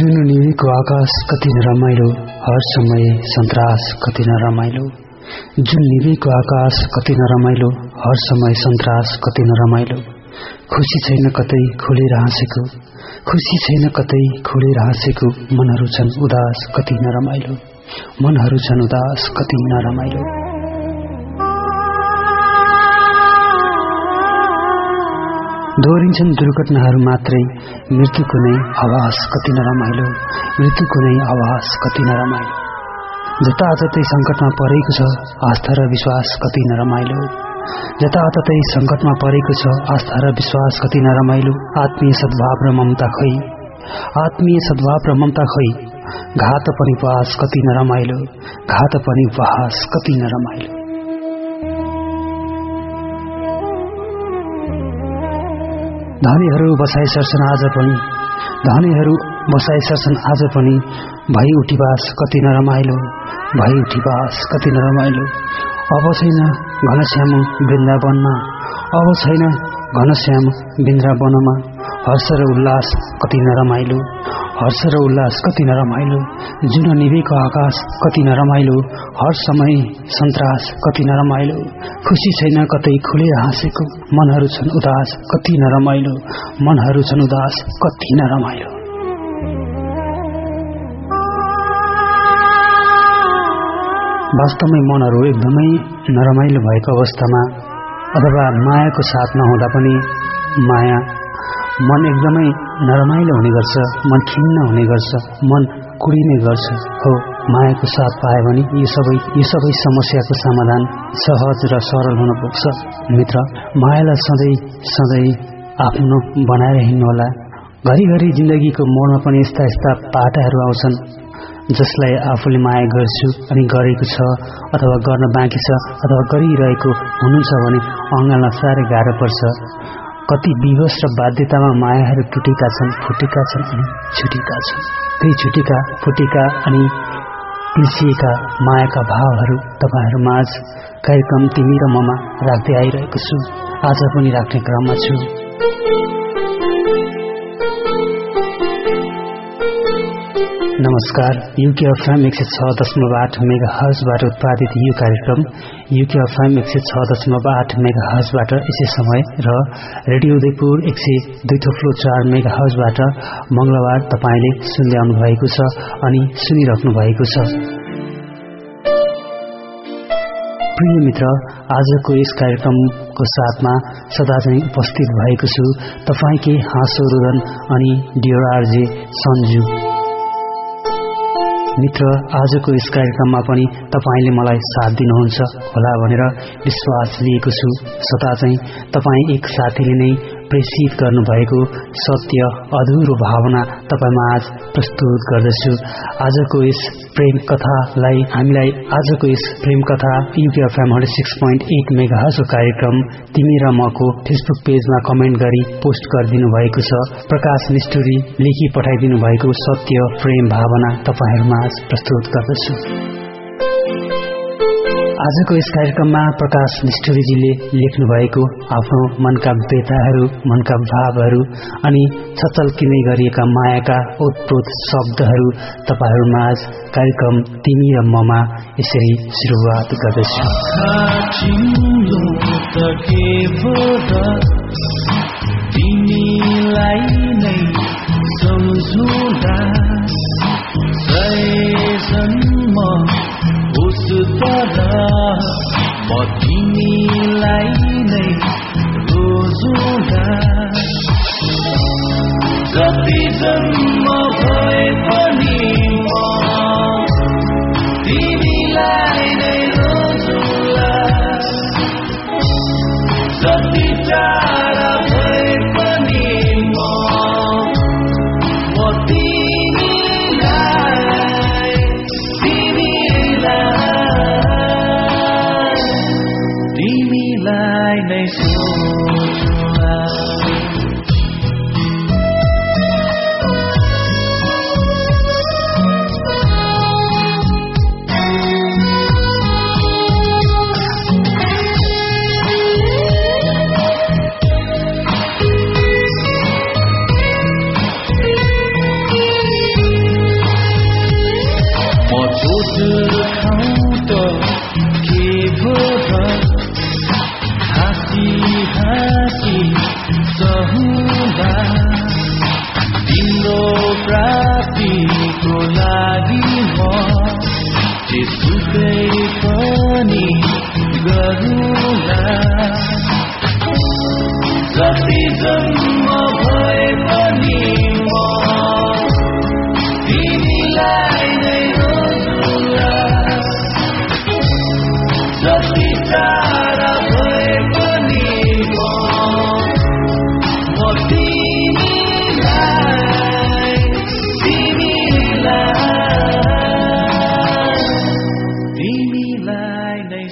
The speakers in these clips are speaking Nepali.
जुन आकाश कति न रमाइलो हर समय सन्तास कति न रमाइलो। जुन निवेको आकाश कति न रमाइलो हर समय सन्तास कति न रमाइलो। खुसी छैन कतै खोलेर हाँसेको खुसी छैन कतै खोलेर हाँसेको मनहरू छन् उदास कति न रमाइलो मनहरू छन् उदास कति न दोहोरिन्छन् दुर्घटनाहरू मात्रै। मृत्युको नै आवास कति नरमाइलो। मृत्युको नै आवास कति नरमाइलो। जताततै सङ्कटमा परेको छ आस्था र विश्वास कति नरमाइलो। जताततै सङ्कटमा परेको छ आस्था र विश्वास कति नरमाइलो। आत्मीय सद्भाव र ममता खै। आत्मीय सद्भाव र ममता खै। घात पनि वास कति नरमाइलो। घात पनि वास कति नरमाइलो। धनीहरू बसाइ सर्छन् आज पनि। धनीहरू बसाइ सर्छन् आज पनि। भई उठिवास कति नरमाइलो भई उठिवास कति नरमाइलो। अब छैन घनश्याम वृन्दावनमा अब छैन घनश्याम वृन्दावनमा। हर्ष र उल्लास कति नरमाइलो हर्ष र उल्लास कति नरमाइलो जुन निवेको आकाश कति नरमाइलो हर समय सन्तास कति नरमाइलो खुसी छैन कतै खुलेर हाँसेको मनहरू छन् उदास कति नरमाइलो मनहरू छन् उदास कति नरमाइलो। वास्तवमै मनहरू एकदमै नरमाइलो भएको अवस्थामा अथवा मायाको साथ नहुँदा पनि माया मन एकदमै नरमाइलो हुने गर्छ मन खिन्न हुने गर्छ मन कुडिने गर्छ। हो मायाको साथ पायो भने यी सबै यी सबै समस्याको समाधान सहज र सरल हुन पुग्छ। मित्र मायालाई सधैँ सधैँ आफ्नो बनाएर हिँड्नुहोला। घरिघरि जिन्दगीको मोडमा पनि यस्ता यस्ता पाटाहरू आउँछन् जसलाई आफूले माया गर्छु अनि गरेको छ अथवा गर्न बाँकी छ अथवा गरिरहेको हुनुहुन्छ भने अँगाल्न साह्रै गाह्रो पर्छ। कति विवश र बाध्यतामा मायाहरू टुटेका छन् फुटेका छन् अनि छुटेका छन्। ती छुटेका फुटेका अनि पिल्सिएका मायाका भावहरू तपाईँहरू माझ कार्यक्रम तिमी र ममा राख्दै आइरहेको छु। आज पनि राख्ने क्रममा छु। नमस्कार। युके एफएम एक सय छ दशमलव आठ मेगा हजबाट उत्पादित यो कार्यक्रम युके एफएम एक सय छ दशमलव आठ मेगा हजबाट यसै समय र रेडियो उदयपुर एक सय दुई थोप्लो चार मेगा हजबाट मंगलबार तपाईँले सुन्दै आउनु भएको छ अनि सुनिराख्नु भएको छ। प्रिय मित्र आजको यस कार्यक्रमको साथमा सदा चाहिँ उपस्थित भएको छु तपाईँकै हाँसो रुदन अनि डियर आरजे सन्जु। मित्र आजको यस कार्यक्रममा पनि तपाईँले मलाई साथ दिनुहुन्छ होला भनेर विश्वास लिएको छु। सता चाहिँ तपाईँ एक साथीले नै प्रेसित गर्नुभएको सत्य अधुरो भावना तपाईँमा आज प्रस्तुत गर्दछु। आजको यस प्रेम कथालाई हामीलाई आजको यस प्रेम कथा UK FM hundred six point eight मेगाको कार्यक्रम तिमी र मको फेसबुक पेजमा कमेन्ट गरी पोस्ट गरिदिनु भएको छ। प्रकाश निष्ठुरी लेखी पठाइदिनु भएको सत्य प्रेम भावना तपाईँहरूमा आज प्रस्तुत गर्दछु। आजको यस कार्यक्रममा प्रकाश निष्ठुरीजीले लेख्नु भएको आफ्नो मनका व्यताहरू मनका भावहरू अनि छचल्किने गरिएका मायाका ओतप्रोत शब्दहरू तपाईँहरूमा आज कार्यक्रम तिमी र ममा यसरी सुरुवात गर्दछु। तर म तिमीलाई नै रोजुला जति जन्म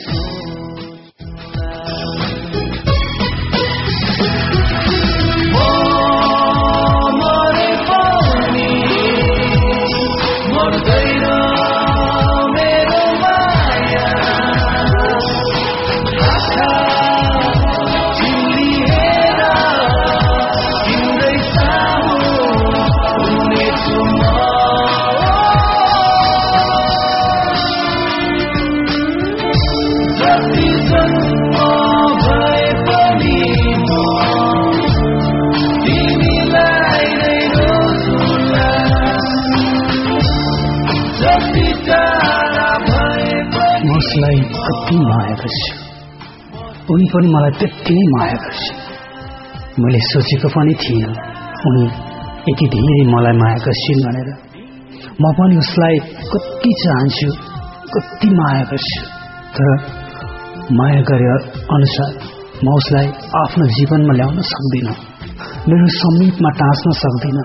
तिमीलाई उनी पनि मलाई त्यति नै माया गर्छ। मैले सोचेको पनि थिइनँ उनी यति धेरै मलाई माया गर्छिन् भनेर। म पनि उसलाई कति चाहन्छु कति माया गर्छु। तर माया गरे अनुसार म उसलाई आफ्नो जीवनमा ल्याउन सक्दिनँ। मेरो समीपमा टाँच्न सक्दिनँ।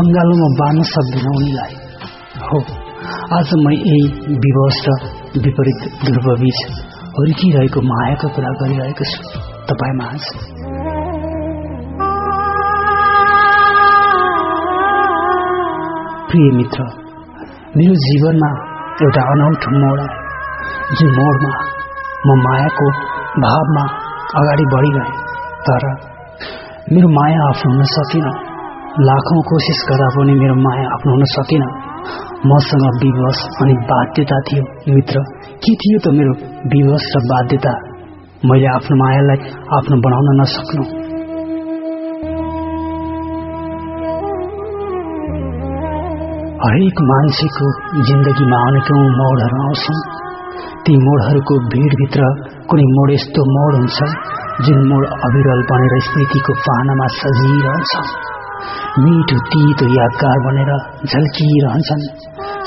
अङ्गालोमा बाँध्न सक्दिनँ उनीलाई। हो आज म यही विवश र विपरीत ध्रुवबीच हुर्किरहेको मायाको कुरा गरिरहेको छु। तपाईँ माझ प्रिय मित्र मेरो जीवनमा एउटा अनौठो मोड आयो। जुन मोडमा म मायाको भावमा अगाडि बढिरहेँ तर मेरो माया हुन सकिनँ लाखौँ कोसिस गर्दा पनि मेरो माया आफ्नो हुन सकिनँ मसँग विवश अनि बाध्यता थियो मित्र। के थियो त मेरो विवश र बाध्यता? मैले आफ्नो मायालाई आफ्नो बनाउन नसक्नु। हरेक मान्छेको जिन्दगीमा अनेकौँ मोडहरू आउँछन्। ती मोडहरूको भिडभित्र कुनै मोड यस्तो मोड हुन्छ जुन मोड अविरल बनेर स्मृतिको पानामा सजिरहन्छ मिठो तितो यादगार बनेर झल्किरहन्छन्।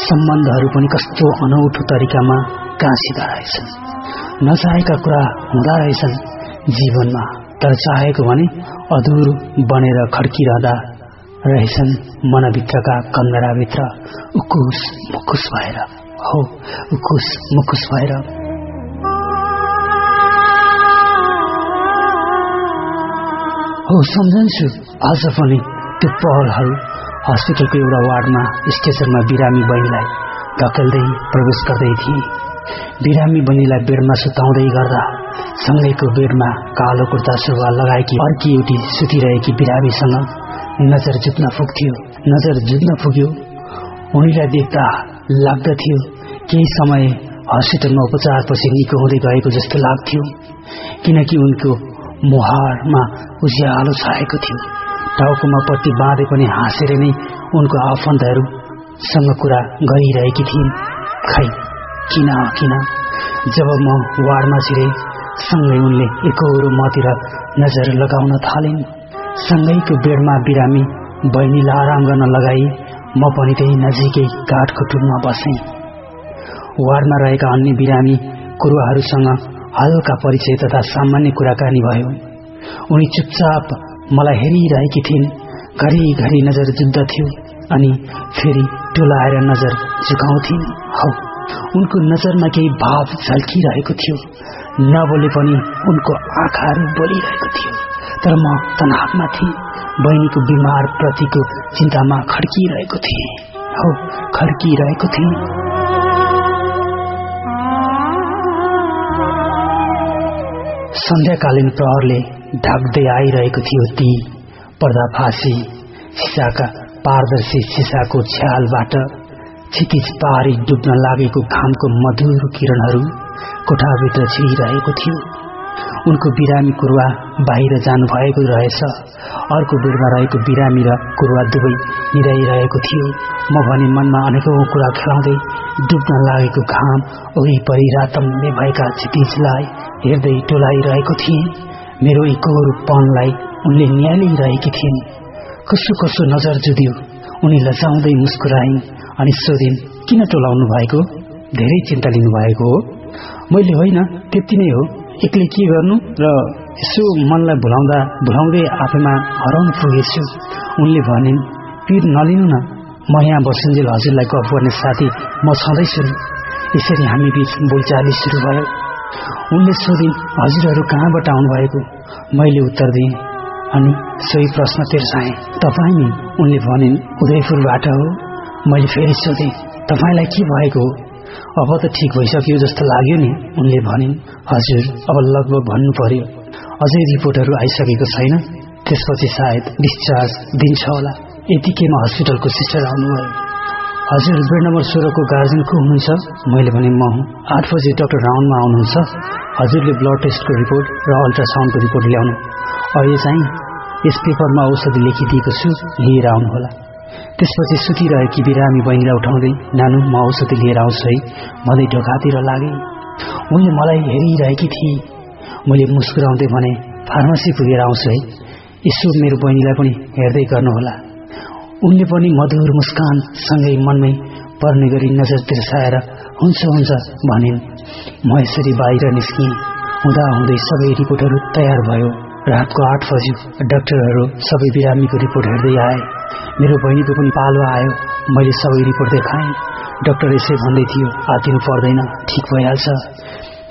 सम्बन्धहरू पनि कस्तो अनौठो तरिकामा गाँसिँदा रहेछन्। नचाहेका कुरा हुँदा रहेछन् जीवनमा तर चाहेको भने अधुरो बनेर खड्किरहँदा रहेछन् मनभित्रका कन्दराभित्र उकुस मुकुस भएर हो उकुस मुकुस भएर। हो सम्झन्छु आज पनि त्यो पहलहरू हस्पिटलको एउटा वार्डमा स्टेसनमा बिरामी बहिनीलाई धकेल्दै प्रवेश गर्दै थिए। बिरामी बहिनीलाई बेडमा सुताउँदै गर्दा सँगैको बेडमा कालो कुर्ता सुरुवाल लगाएकी अर्की एउटी सुतिरहेकी बिरामीसँग नजर जुत्न पुग्थ्यो। नजर जुत्न पुग्यो। उनीलाई देख्दा लाग्दथ्यो केही समय हस्पिटलमा उपचारपछि निको हुँदै गएको जस्तो लाग्थ्यो किनकि उनको मुहारमा उज्यालो छाएको थियो। टाउकोमा पट्टी बाँधे पनि हाँसेर नै उनको आफन्तहरूसँग कुरा गरिरहेकी थिइन्। खै किन किन। जब म वार्डमा छिरे सँगै उनले एकहोरो मतिर नजर लगाउन थालिन्। सँगैको बेडमा बिरामी बहिनीलाई आराम गर्न लगाई म पनि त्यही नजिकै काठको टुलमा बसेँ। वार्डमा रहेका अन्य बिरामी कुरुवाहरूसँग हल्का परिचय तथा सामान्य कुराकानी भयो। उनी चुपचाप मलाई हेरिरहेकी थिइन्। घरिघरि नजर जुत्दथ्यो अनि फेरि टोलाएर नजर झुकाउँथिन्। उनको नजरमा केही भाव झल्किरहेको थियो। नबोले पनि उनको आँखाहरू बोलिरहेको थियो। तर म तनावमा थिएँ। बहिनीको बिमार प्रतिको चिन्तामा खड्किरहेको थिएँ। हौ खड्किरहेको थिएँ। सन्ध्याकालीन प्रहरले ढाक्दै आइरहेको थियो ती पर्दाफासी सिसाका पारदर्शी सिसाको छ्यालबाट। क्षितिज पारी डुब्न लागेको घामको मधुर किरणहरू कोठाभित्र छिरिरहेको थियो। उनको बिरामी कुरुवा बाहिर जानुभएको रहेछ। अर्को बेडमा रहेको बिरामी र कुरुवा दुवै निराइरहेको थियो। म भने मनमा अनेकौं कुरा खेलाउँदै डुब्न लागेको घाम वरिपरि रातम्य भएका क्षितिजलाई हेर्दै टोलाइरहेको थिएँ। मेरो पनलाई उनले निहालिरहेकी थिइन्। कसो कसो नजर जुदियो। उनी लजाउँदै मुस्कुराइन्। अनि सोधिन् किन टोलाउनु भएको? धेरै चिन्ता लिनु भएको हो। मैले होइन त्यति नै हो। एक्लै के गर्नु? र यसो मनलाई भुलाउँदा भुलाउँदै आफैमा हराउनु पुगेछु। उनले भनिन् पिर नलिनु न। म यहाँ बसुन्जेल हजुरलाई गफ गर्ने साथी म छँदैछु यसरी हामी बीच बोलचाली सुरु भयो। उनले सोधिन् हजुरहरू कहाँबाट आउनुभएको? मैले उत्तर दिएँ अनि सोही प्रश्न तिर्साएँ। तपाईँ नि? उनले भनिन् उदयपुरबाट हो। मैले फेरि सोधेँ तपाईँलाई के भएको अब त ठिक भइसक्यो जस्तो लाग्यो नि उनले भनिन्। हजुर अब लगभग भन्नु पर्यो अझै रिपोर्टहरू आइसकेको छैन। त्यसपछि सायद डिस्चार्ज दिन्छ होला। यतिकैमा हस्पिटलको सिस्टर आउनुभयो। हजुर बेड नम्बर सोह्रको गार्जेन को हुनुहुन्छ? मैले भने म हुँ। आठ बजी डाक्टर राउन्डमा आउनुहुन्छ। हजुरले ब्लड टेस्टको रिपोर्ट र अल्ट्रासाउन्डको रिपोर्ट ल्याउनु। अहिले चाहिँ यस पेपरमा औषधि लेखिदिएको छु लिएर आउनुहोला। त्यसपछि सुतिरहेकी बिरामी बहिनीलाई उठाउँदै नानु म औषधि लिएर आउँछु है। भन्दै ढोकातिर लागे। उनले मलाई हेरिरहेकी थिए। मैले मुस्कुराउँदै भने फार्मेसी पुगेर आउँछु है। यसो मेरो बहिनीलाई पनि हेर्दै गर्नुहोला। उनले पनि मधुर मुस्कानसँगै मनमै पर्ने गरी नजर तिर्साएर हुन्छ हुन्छ भनिन्। म यसरी बाहिर निस्किएँ। हुँदा हुँदै सबै रिपोर्टहरू तयार भयो। रातको आठ बज्यो। डाक्टरहरू सबै बिरामीको रिपोर्ट हेर्दै आए। मेरो बहिनीको पनि पालो आयो। मैले सबै रिपोर्ट देखाएँ। डाक्टर यसै भन्दै थियो आतिनु पर्दैन ठिक भइहाल्छ।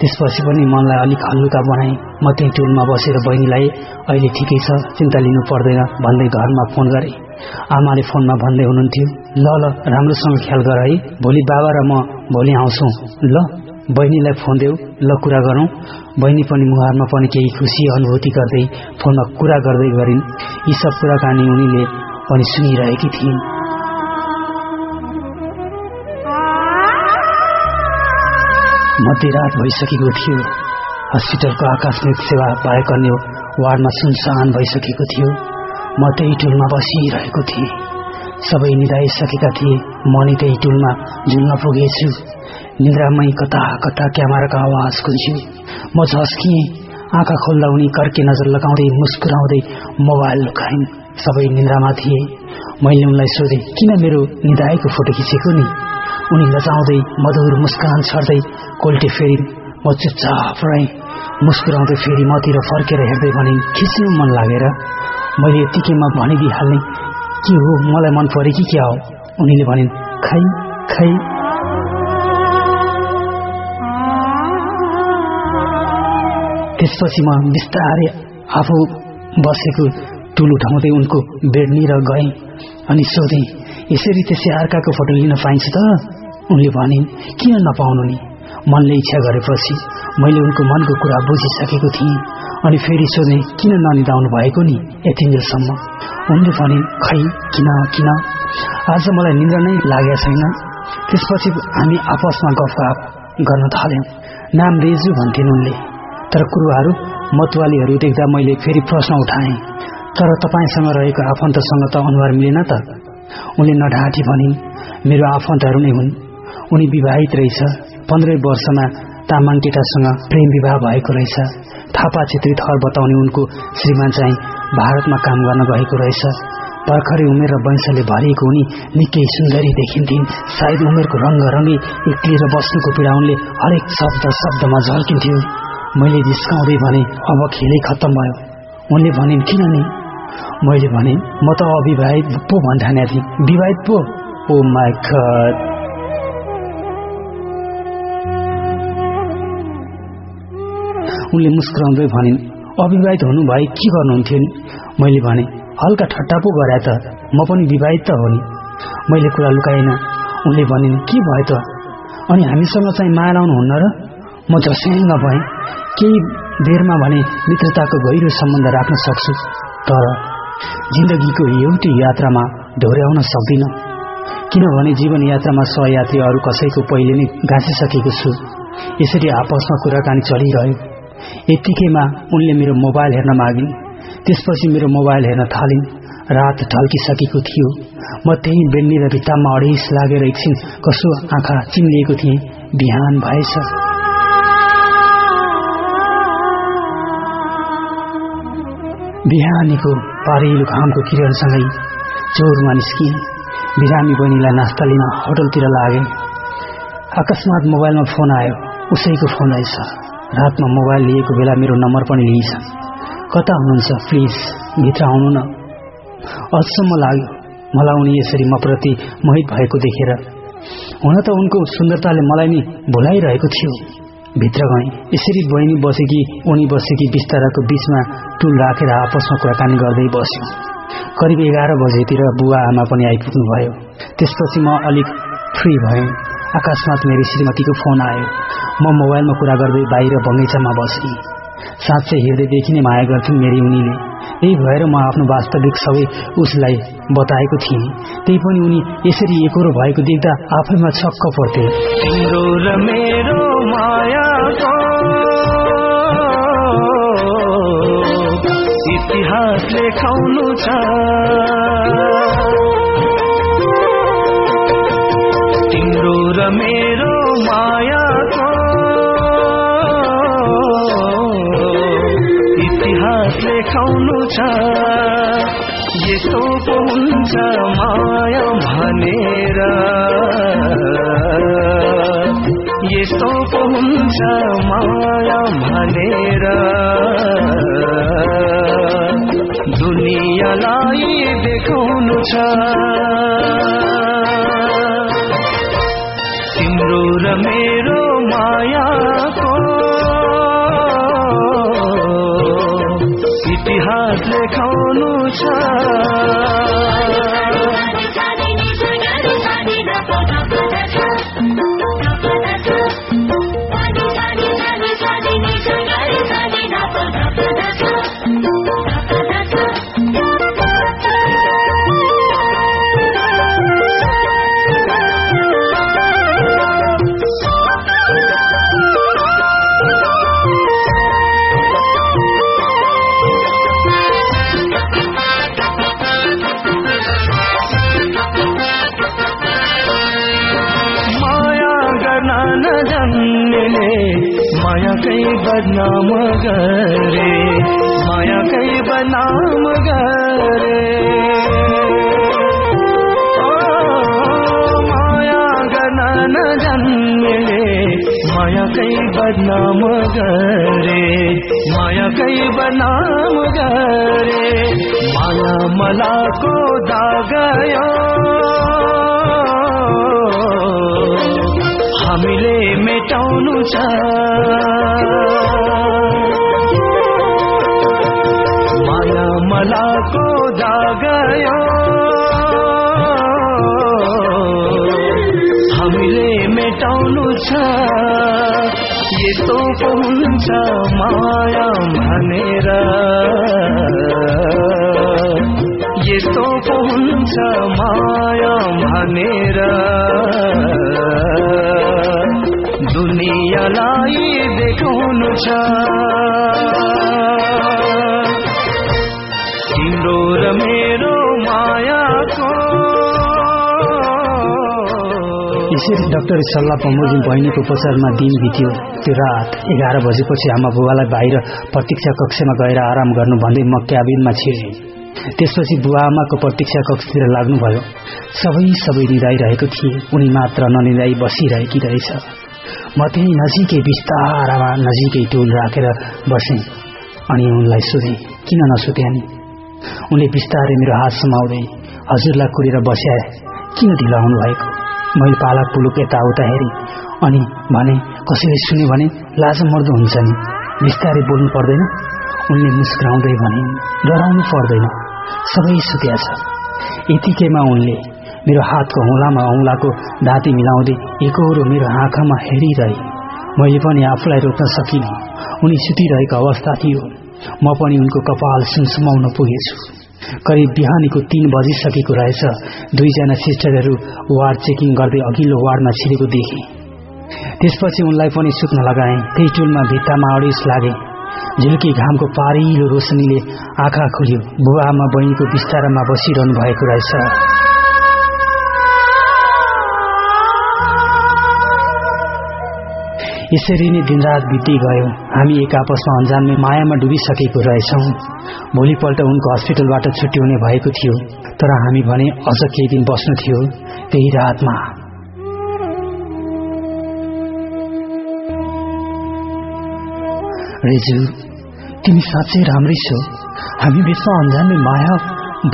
त्यसपछि पनि मनलाई अलिक हल्लुका बनाएँ। म त्यही टुलमा बसेर बहिनीलाई अहिले ठिकै छ चिन्ता लिनु पर्दैन भन्दै घरमा फोन गरेँ। आमाले फोनमा भन्दै हुनुहुन्थ्यो ल ल राम्रोसँग ख्याल गर है। भोलि बाबा र म भोलि आउँछौ। ल बहिनीलाई फोन देऊ। ल कुरा गरौँ। बहिनी पनि मुहारमा पनि केही खुसी अनुभूति गर्दै फोनमा कुरा गर्दै गरिन्। यी सब कुराकानी उनीले पनि सुनिरहेकी थिइन्। मध्यरात भइसकेको थियो। हस्पिटलको आकस्मिक सेवा पाएको अन्य वार्डमा सुनसान भइसकेको थियो। म त्यही टुलमा बसिरहेको थिएँ। सबै निधाइसकेका थिए। म नि त्यही टुलमा झुल्न पुगेछु। निद्रामै कता कता क्यामेराको आवाज गुन्थ्यो म झस्किएँ। आँखा खोल्दा उनी कर्के नजर लगाउँदै मुस्कुराउँदै मोबाइल लुकाइन्। सबै निन्द्रामा थिए। मैले उनलाई सोधे किन मेरो निधाएको फोटो खिचेको नि? उनी लजाउँदै मधुर मुस्कान छर्दै कोल्टे फेरि म चुपचाप रहेँ। मुस्कुराउँदै फेरि मतिर फर्केर हेर्दै भने खिच्नु मन लागेर? मैले यतिकैमा भनिदिइहाल्ने के हो मलाई मन परे कि क्या हो? उनीले भनिन् खै खै। त्यसपछि म बिस्तारै आफू बसेको टुल उठाउँदै उनको बेडनिर गएँ अनि सोधेँ यसरी त्यसै अर्काको फोटो लिन पाइन्छ त? उनले भनिन् किन नपाउनु नि? मनले इच्छा गरेपछि मैले उनको मनको कुरा बुझिसकेको थिएँ अनि फेरि सोधेँ किन ननिदाउनु भएको नि यतिन्जेलसम्म? उनले भनिन् खै किन किन? आज मलाई निन्द्रा नै लागेको छैन। त्यसपछि हामी आपसमा गफ गर्न थाल्यौँ। नाम रेजु भन्थिन् उनले। तर कुरुवाहरू मतवालीहरू देख्दा मैले फेरि प्रश्न उठाएँ। तर तपाईँसँग रहेको आफन्तसँग त अनुहार मिलेन त। उनले नढाँटी भनिन् मेरो आफन्तहरू नै हुन्। उनी विवाहित रहेछ। पन्ध्रै वर्षमा तामाङ केटासँग प्रेम विवाह भएको रहेछ। थापा छेत्री थर बताउने उनको श्रीमान चाहिँ भारतमा काम गर्न गएको रहेछ। भर्खरै उमेर र वंशले भरिएको उनी निकै सुन्दरी देखिन्थिन्। सायद उमेरको रङ्गी एक्लिएर बस्नुको पीडा उनले हरेक शब्द शब्दमा झल्किन्थ्यो। मैले जिस्काउँदै भने अब खेलै खत्तम भयो। उनले भनिन् किन नि मैले भने म त अविवाहित पो भन्ठाने थिएँ विवाहित पो? ओ माई खत उनले मुस्कुराउँदै भनिन् अविवाहित हुनु भए के गर्नुहुन्थ्यो नि? मैले भने हल्का ठट्टा पो गरे त म पनि विवाहित त हो नि। मैले कुरा लुकाइन उनले भनिन् के भयो त? अनि हामीसँग चाहिँ माया लाउनुहुन्न र? म झस्याङ्ग भएँ केही बेरमा भने मित्रताको गहिरो सम्बन्ध राख्न सक्छु। तर जिन्दगीको एउटै यात्रामा ढोर्याउन सक्दिन। किनभने जीवन यात्रामा सहयात्री अरू कसैको पहिले नै गाँसिसकेको छु। यसरी आपसमा कुराकानी चलिरह्यो। यत्तिकैमा उनले मेरो मोबाइल हेर्न मागिन्। त्यसपछि मेरो मोबाइल हेर्न थालिन्। रात ढल्किसकेको थियो। म त्यही बेन्नी र भित्तामा अडेस लागेर एकछिन कसो आँखा चिम्लिएको थिएँ। बिहान भएछ। बिहानीको पारिलो घामको किरणसँगै चोरमा निस्किए बिरामी बहिनीलाई नास्ता लिन होटलतिर लागे। अकस्मात मोबाइलमा फोन आयो। उसैको फोन रहेछ रातमा मोबाइल लिएको बेला मेरो नम्बर पनि लिइछ कता हुनुहुन्छ? प्लिज भित्र आउनु न। अचम्म लाग्यो। मलाई उनी यसरी मप्रति मोहित भएको देखेर। हुन त उनको सुन्दरताले मलाई नि भुलाइरहेको थियो। भित्र गएँ। यसरी बहिनी बसेकी उनी बसेकी बिस्ताराको बीचमा टुल राखेर आपसमा कुराकानी गर्दै बस्यो। करिब एघार बजेतिर बुवा आमा पनि आइपुग्नु भयो। त्यसपछि म अलिक फ्री भएँ। अकस्मात मेरो श्रीमतीको फोन आयो। म मोबाइलमा कुरा गर्दै बाहिर बगैँचामा बसेँ साँच्चै हृदयदेखि नै माया गर्थिन् मेरी उनीले। त्यही भएर म आफ्नो वास्तविक सबै उसलाई बताएको थिएँ। त्यही पनि उनी यसरी एकरो भएको देख्दा आफैमा छक्क पर्थे इतिहास लेखाउनु छ। तिम्रो र मेरो मायाको इतिहास लेखाउनु छ। यस्तो पो हुन्छ माया भनेर। यस्तो पो हुन्छ माया भनेर। दुनियाँलाई देखाउनु छ तिम्रो र मेरो मायाको इतिहास लेखाउनु छ बदनाम गरे मायाकै बदनाम गरे ओ, माया गर्न नजान्नेले मायाकै बदनाम गरे मायाकै बदनाम गरे माया मलाको दागयो हामीले मेटाउनु छ हुन्छ माया भनेर। यस्तो हुन्छ माया भनेर। दुनियाँलाई देखाउनु छ। डाक्टर सल्लाह बमोजिम बहिनीको उपचारमा दिन बित्यो। त्यो रात एघार बजेपछि आमा बुबालाई बाहिर प्रतीक्षा कक्षमा गएर आराम गर्नु भन्दै म क्याबिनमा छिरेँ। त्यसपछि बुवा आमाको प्रतीक्षा कक्षतिर लाग्नुभयो। सबै सबै निदाइरहेको थिए। उनी मात्र ननिदाई बसिरहेकी रहेछ। म त्यही नजिकै बिस्तारामा नजिकै टुल राखेर बसेँ अनि उनलाई सोधेँ किन नसुत्या नि उनले बिस्तारै मेरो हात समाउँदै हजुरलाई कुरेर बस्याए किन ढिलो आउनु भएको मैले पालक पुलुक यताउता हेरेँ अनि भने कसैले सुन्यो भने लाज मर्दो हुन्छ नि बिस्तारै बोल्नु पर्दैन। उनले मुस्कुराउँदै भने डराउनु पर्दैन। सबै सुत्या छ। यतिकैमा उनले मेरो हातको औँलामा औँलाको दाँती मिलाउँदै एकहोरो मेरो आँखामा हेरिरहे। मैले पनि आफूलाई रोक्न सकिनँ। उनी सुतिरहेको अवस्था थियो। म पनि उनको कपाल सुनसुमाउन पुगेछु। करिब बिहानीको तीन बजिसकेको रहेछ। दुईजना सिस्टरहरू वार्ड चेकिङ गर्दै अघिल्लो वार्डमा छिरेको देखे। त्यसपछि उनलाई पनि सुत्न लगाए। त्यही टुलमा भित्तामा अडिस लागे। झिल्की घामको पारिलो रोशनीले आँखा खुल्यो। बुवा आमा बहिनीको बिस्तारामा बसिरहनु भएको रहेछ। यसरी नै दिनरात बित्दै गयो। हामी एक आपसमा अन्जानमै मायामा डुबिसकेको रहेछौँ। भोलिपल्ट उनको हस्पिटलबाट छुट्टी हुने भएको थियो तर हामी भने अझ केही दिन बस्नु थियो त्यही रातमा। रेजु तिमी साँच्चै राम्रै छौ। हामी बिचमा अन्जानमै माया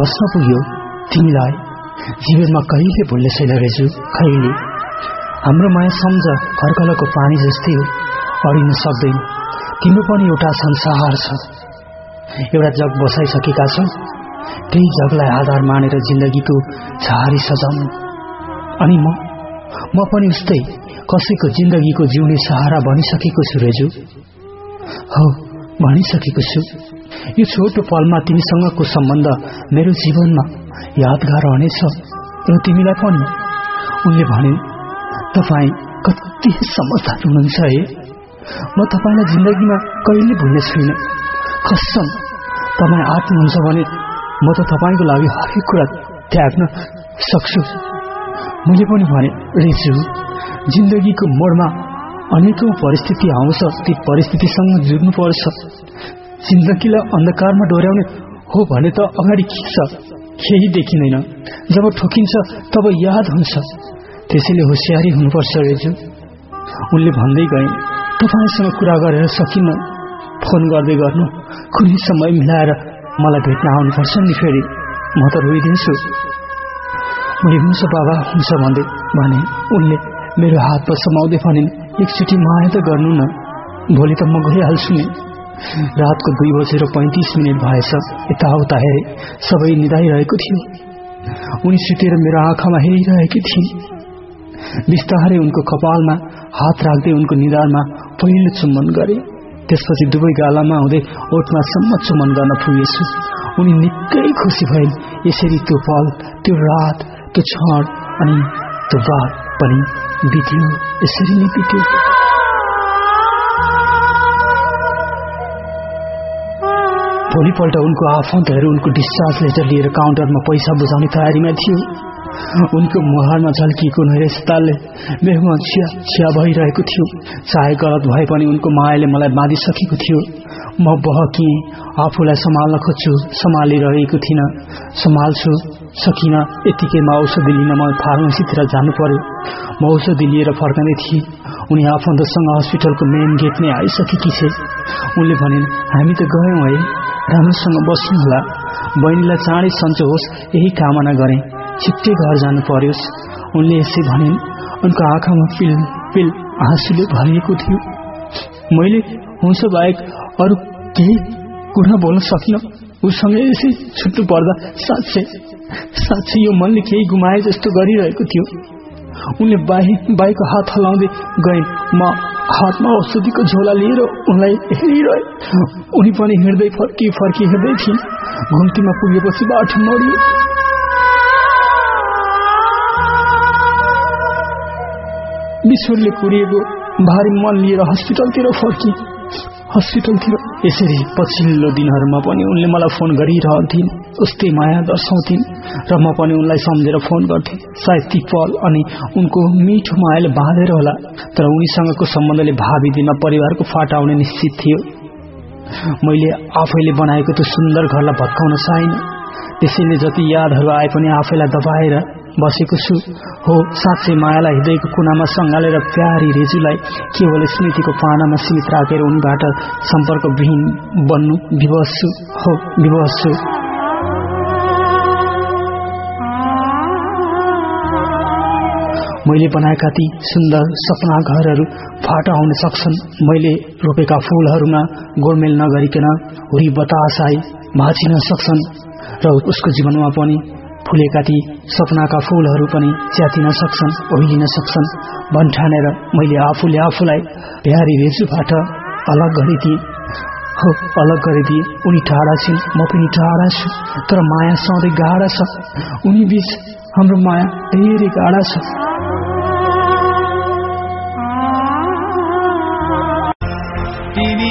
बस्न पुग्यो। तिमीलाई जीवनमा कहिले भुल्ने छैन रेजु कहिले? हाम्रो माया सम्झ फर्कलको पानी जस्तै हो अडिन सक्दैन। तिम्रो पनि एउटा संसार छ। एउटा जग बसाइसकेका छौ। त्यही जगलाई आधार मानेर जिन्दगीको छहारी सजाउनु। अनि म म पनि उस्तै कसैको जिन्दगीको जिउने सहारा बनिसकेको छु रेजु हो भनिसकेको छु। यो छोटो पलमा तिमीसँगको सम्बन्ध मेरो जीवनमा यादगार रहनेछ। र तिमीलाई पनि उनले भने तपाईँ कति समझदार हुनुहुन्छ है? म तपाईँलाई जिन्दगीमा कहिले भुल्ने छुइनँ। कसम तपाईँ आँट्नुहुन्छ भने म त तपाईँको लागि हरेक कुरा त्याग्न सक्छु। मैले पनि भने रेजु जिन्दगीको मोडमा अनेकौं परिस्थिति आउँछ ती परिस्थितिसँग जुझ्नुपर्छ। जिन्दगीलाई अन्धकारमा डोर्याउने हो भने त अगाडि के छ केही देखिँदैन। जब ठोकिन्छ तब याद हुन्छ। त्यसैले होसियारी हुनुपर्छ रेजु उनले भन्दै गए तपाईँसँग कुरा गरेर सकिन्न फोन गर्दै गर्नु। कुनै समय मिलाएर मलाई भेट्न आउनुपर्छ नि फेरि। म त रोइदिन्छु। मैले हुन्छ बाबा हुन्छ भन्दै भने उनले मेरो हातमा समाउँदै भनिन् एकचोटि माया त गर्नु न। भोलि त म गइहाल्छु नि। रातको दुई बजेर पैँतिस मिनट भएछ। यताउता हेरे सबै निधाइरहेको थियो उनी सुतेर मेरो आँखामा हेरिरहेकी थिइन्। बिस्तारै उनको कपालमा हात राख्दै उनको निधारमा पहिलो चुम्बन गरे। त्यसपछि दुवै गालामा हुँदै ओठमा सम्म चुम्बन गर्न पुगेछु उनी निकै खुसी भइन्। यसरी त्यो पल त्यो रात त्यो क्षण अनि त्यो रात पनि बित्यो। यसरी नै बित्यो। भोलिपल्ट उनको आफन्तहरू उनको डिस्चार्ज लेटर लिएर काउन्टरमा पैसा बुझाउने तयारीमा थियो। उनको मुहारमा झल्किएको नैरेस्तालले मेरोमा छिया छिया भइरहेको थियो। चाहे गलत भए पनि उनको मायाले मलाई बाँधिसकेको थियो। म बहकिएँ आफूलाई सम्हाल्न खोज्छु सम्हालिरहेको थिइनँ। सम्हाल्छु सकिनँ। यतिकैमा औषधि लिन म फार्मेसीतिर जानु पर्यो। म औषधि लिएर फर्कँदै थिएँ। उनी आफन्तसँग हस्पिटलको मेन गेट नै आइसकेकी छे उनले भनिन् हामी त गयौँ है। राम्रोसँग बस्नु होला बहिनीलाई चाँडै सन्चो होस् यही कामना गरेँ। छिट्टै घर जानु पर्योस् उनले यसै भनिन् उनको आँखामा पिल पिल आँसुले भरिएको थियो। मैले हुन्छ बाहेक अरू केही कुरा बोल्न सकिनँ उसँग यसै छुट्नु पर्दा साँच्चै साँच्चै यो मनले केही गुमाए जस्तो गरिरहेको थियो। उनले बाही बाईको हात हलाउँदै गए म हातमा औषधिको झोला लिएर उनलाई हेरिरहे। उनी पनि हिँड्दै फर्की फर्की हिँड्दै थिइन् घुम्तीमा पुगेपछि बाटो मरियो विश्वले कुरिएको भारी मन लिएर हस्पिटलतिर फर्की। हस्पिटलतिर यसरी पछिल्लो दिनहरूमा पनि उनले मलाई फोन गरिरहन्थिन् उस्तै माया दर्शाउँथिन् र म पनि उनलाई सम्झेर फोन गर्थेँ। सायद ती पल अनि उनको मिठो मायाले बाँधेर होला तर उनीसँगको सम्बन्धले भावी दिनमा परिवारको फाटा आउने निश्चित थियो। मैले आफैले बनाएको त्यो सुन्दर घरलाई भत्काउन चाहिन त्यसैले जति यादहरू आए पनि आफैलाई दबाएर बसेको छु। हो साँच्चै मायालाई हृदयको कुनामा सङ्घालेर प्यारी रेजुलाई केवल स्मृतिको पानामा सीमित राखेर उनीबाट सम्पर्क विहीन बन्नु विवश हो मैले बनाएका ती सुन्दर सपना घरहरू फाटा आउन सक्छन्। मैले रोपेका फूलहरूमा गोडमेल नगरिकन हुरी बतास आई भाँचिन सक्छन् र उसको जीवनमा पनि फुलेका ती सपनाका फूलहरू पनि च्यातिन सक्छन् ओहिलिन सक्छन्। भन्ठानेर मैले आफूले आफूलाई प्यारी रेजुबाट अलग गरिदिएँ। हो अलग गरिदिए। उनी टाढा छिन् म पनि टाढा छु तर माया सधैँ गाढा छ। उनी बीच हाम्रो माया धेरै गाढा छ। तिमी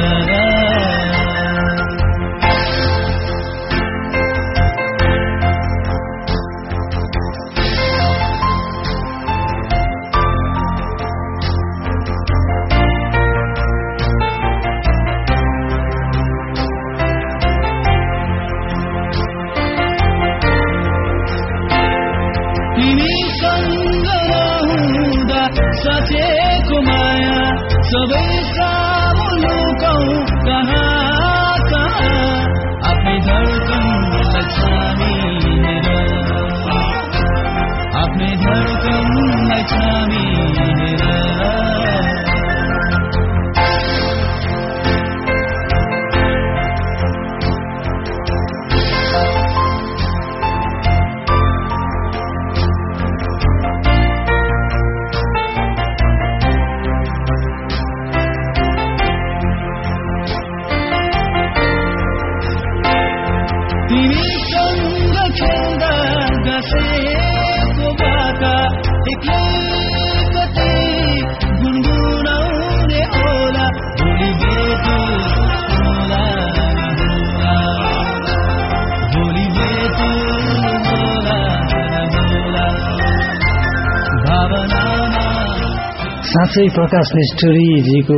साँच्चै प्रकाश निष्ठुरीजीको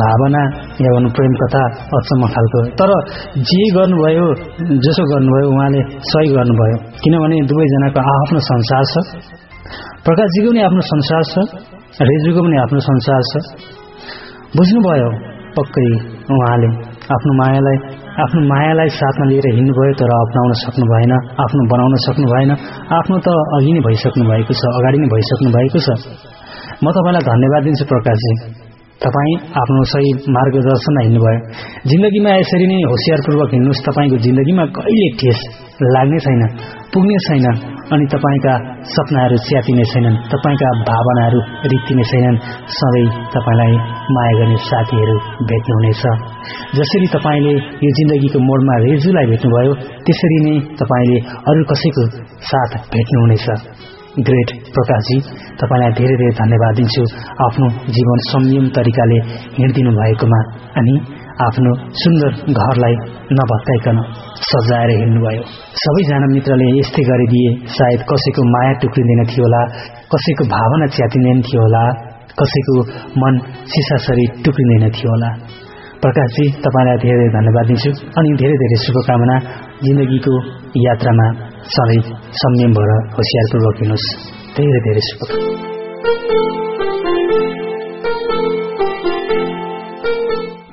भावना या भनौँ प्रेम कथा अचम्म खालको तर जे गर्नुभयो जसो गर्नुभयो उहाँले सही गर्नुभयो। किनभने दुवैजनाको आफ्नो संसार छ। प्रकाशजीको पनि आफ्नो संसार छ रेजुको पनि आफ्नो संसार छ। बुझ्नुभयो पक्कै उहाँले आफ्नो मायालाई आफ्नो मायालाई साथमा लिएर हिँड्नुभयो तर अप्नाउन सक्नु भएन आफ्नो बनाउन सक्नु भएन। आफ्नो त अघि नै भइसक्नु भएको छ अगाडि नै भइसक्नु भएको छ। म तपाईँलाई धन्यवाद दिन्छु प्रकाशजी। तपाईँ आफ्नो सही मार्गदर्शन हिँड्नुभयो। जिन्दगीमा यसरी नै होसियारपूर्वक हिँड्नुहोस् तपाईँको जिन्दगीमा कहिले ठेस लाग्ने छैन पुग्ने छैन अनि तपाईँका सपनाहरू च्यातिने छैनन् तपाईँका भावनाहरू रित्तिने छैनन् सधैँ तपाईँलाई माया गर्ने साथीहरू भेट्नुहुनेछ जसरी तपाईँले यो जिन्दगीको मोडमा रेजुलाई भेट्नुभयो त्यसरी नै तपाईँले अरू कसैको साथ भेट्नुहुनेछ। ग्रेट प्रकाशजी तपाईँलाई धेरै धेरै धन्यवाद दिन्छु आफ्नो जीवन संयम तरिकाले हिँडिदिनु भएकोमा अनि आफ्नो सुन्दर घरलाई नभत्काइकन सजाएर हिँड्नुभयो। सबैजना मित्रले यस्तै गरिदिए। सायद कसैको माया टुक्रिँदैन थियो होला कसैको भावना च्यातिँदैन थियो होला कसैको मन सिसासरी टुक्रिँदैन थियो होला। प्रकाशजी तपाईँलाई धेरै धेरै धन्यवाद दिन्छु अनि धेरै धेरै शुभकामना। जिन्दगीको यात्रामा सधैँ संयम भएर होसियारपूर्वक हिँड्नुहोस् धेरै धेरै शुभकामना।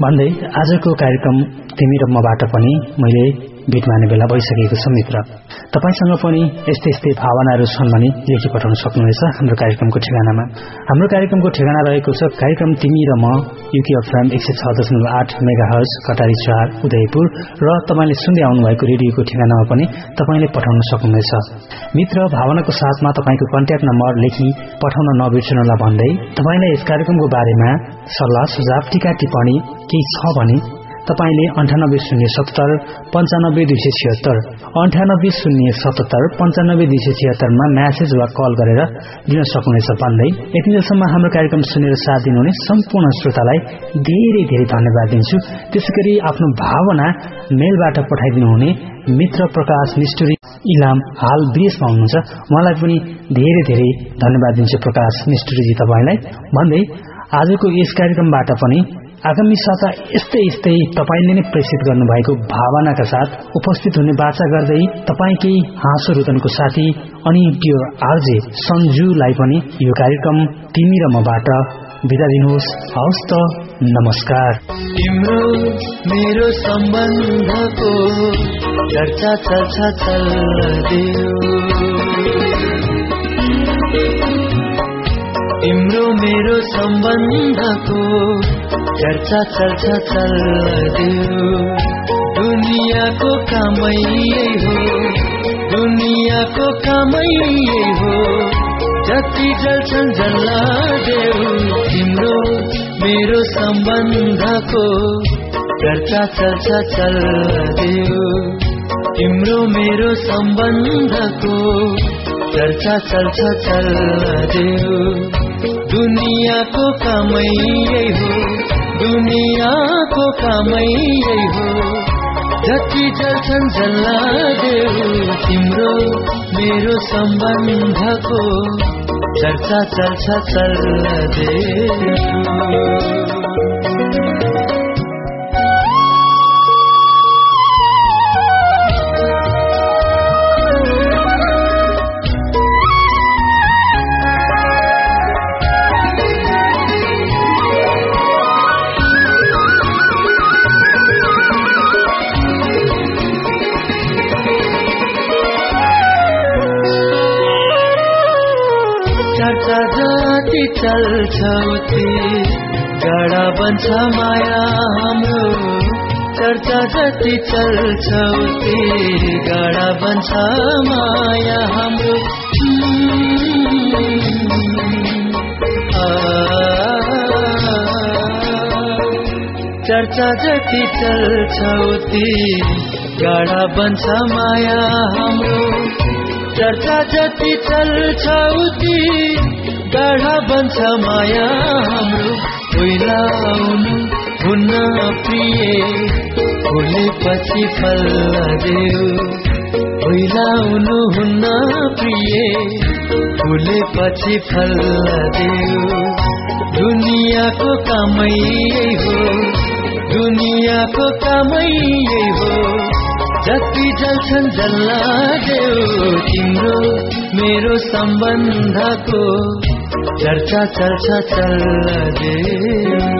भन्दै आजको कार्यक्रम तिमी र मबाट पनि मैले भेट मार्ने बेला भइसकेको छ मित्र। तपाईँसँग पनि यस्तै यस्तै भावनाहरू छन् भने लेखी पठाउन सक्नुहुनेछ हाम्रो कार्यक्रमको ठेगानामा। हाम्रो कार्यक्रमको ठेगाना रहेको छ कार्यक्रम तिमी र म युके अफराम एक सय छ दशमलव आठ मेगा हज कटारी चार उदयपुर। र तपाईँले सुन्दै आउनुभएको रेडियोको ठेगानामा पनि तपाईँले पठाउन सक्नुहुनेछ। मित्र भावनाको साथमा तपाईँको कन्ट्याक्ट नम्बर लेखी पठाउन नबिर्सनुहोला भन्दै तपाईँलाई यस कार्यक्रमको बारेमा सल्लाह सुझाव टिका टिप्पणी केही छ भने तपाईँले अन्ठानब्बे शून्य सत्तर पञ्चानब्बे दुई सय छिहत्तर अन्ठानब्बे शून्य सतहत्तर पञ्चानब्बे दुई सय छिहत्तरमा म्यासेज वा कल गरेर दिन सक्नुहुनेछ भन्दै यतिन्जेलसम्म हाम्रो कार्यक्रम सुनेर साथ दिनुहुने सम्पूर्ण श्रोतालाई धेरै धेरै धन्यवाद दिन्छु। त्यसै आफ्नो भावना मेलबाट पठाइदिनुहुने मित्र प्रकाश निष्ठुरी इलाम हाल विदेशमा हुनुहुन्छ। उहाँलाई पनि धेरै धेरै धन्यवाद दिन्छु प्रकाश निष्ठुरीजी तपाईँलाई। भन्दै आजको यस कार्यक्रमबाट पनि आगामी साता यस्तै यस्तै तपाईँले नै प्रेषित गर्नुभएको भावनाका साथ उपस्थित हुने बाचा गर्दै तपाईँकै हाँसो रुदनको साथी अनि त्यो आरजे सन्जुलाई पनि यो कार्यक्रम तिमी र मबाट बिदा दिनुहोस् हवस् त नमस्कार। तिम्रो मेरो सम्बन्धको चर्चा चल्छ तिम्रो मेरो सम्बन्धको चर्चा चल्छ चल्दियो दुनियाँको कामै हो। दुनियाँको कामै हो। जति जल्छन् जल्ला देऊ तिम्रो मेरो सम्बन्धको चर्चा चल्छ चल देऊ तिम्रो मेरो सम्बन्धको चर्चा चल्छ चल देऊ दुनियाँको कामै हो। दुनियाँको कामै हो। जति जल्छन् जल्ला देऊ तिम्रो मेरो सम्बन्धको चर्चा चल्छ चल्ला देऊ उति गडा बन्छ माया हाम्रो चर्चा जति चल्छ गडा बन्छ माया हाम्रो चर्चा जति चल्छ गाडा बन्छ माया हाम्रो चर्चा जति चल्छ गाढा बन्छ माया हाम्रो पहिलाउनु हुन्न प्रिय। फुलेपछि फल देऊ पहिलाउनु हुन्न प्रिय। फुलेपछि फल देऊ दुनियाँको कामै हो। दुनियाँको कामै हो। जति जल्छन् जल्ला देऊ तिम्रो मेरो सम्बन्धको चर्चा चर्चा चल दे